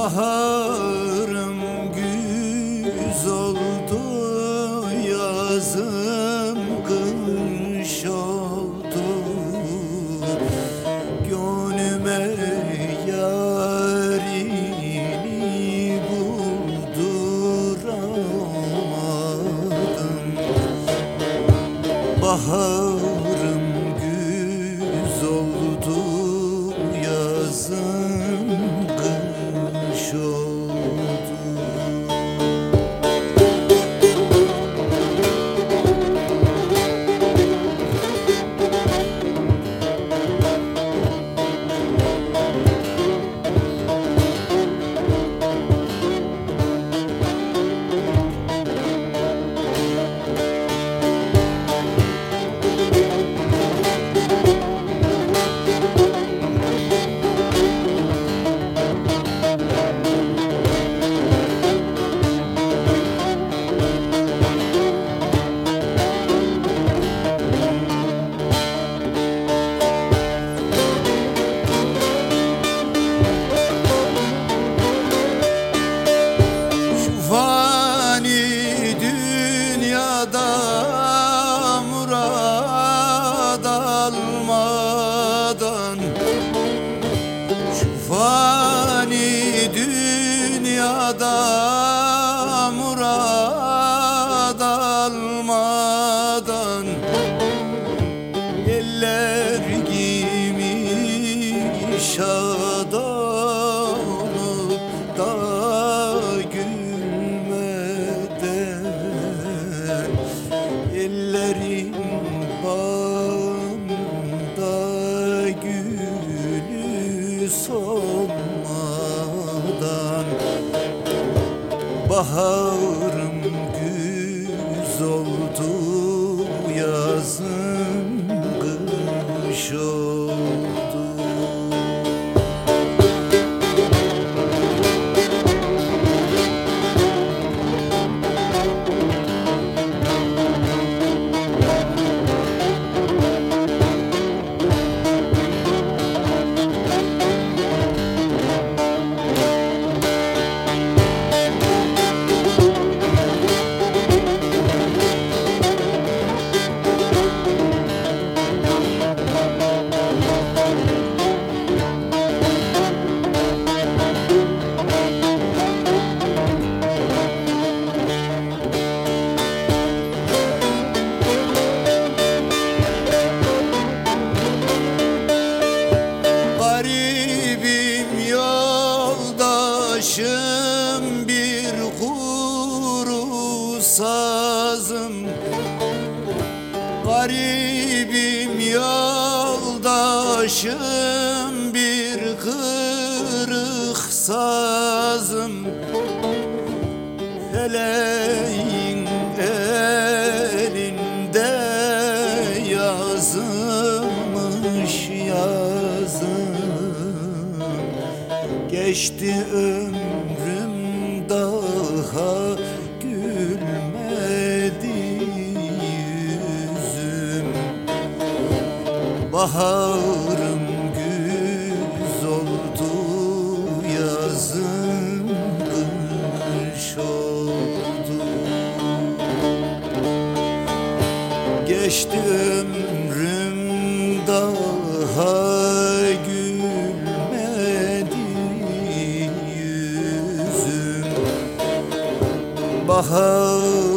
Baharım güz oldu yazım kış oldu. Gönlüme yarini bulduramadım Baharım dünyada murad almadan Eller gibi şad olup da gülmeden Ellerin bağında gülü solmadan Baharım Garibim yoldaşım bir kırık sazım. Feleğin elinde yazılmış yazım. Geçti ömrüm daha Baharım güz oldu yazım kış oldu. Geçti ömrüm daha gülmedi yüzüm. Baharım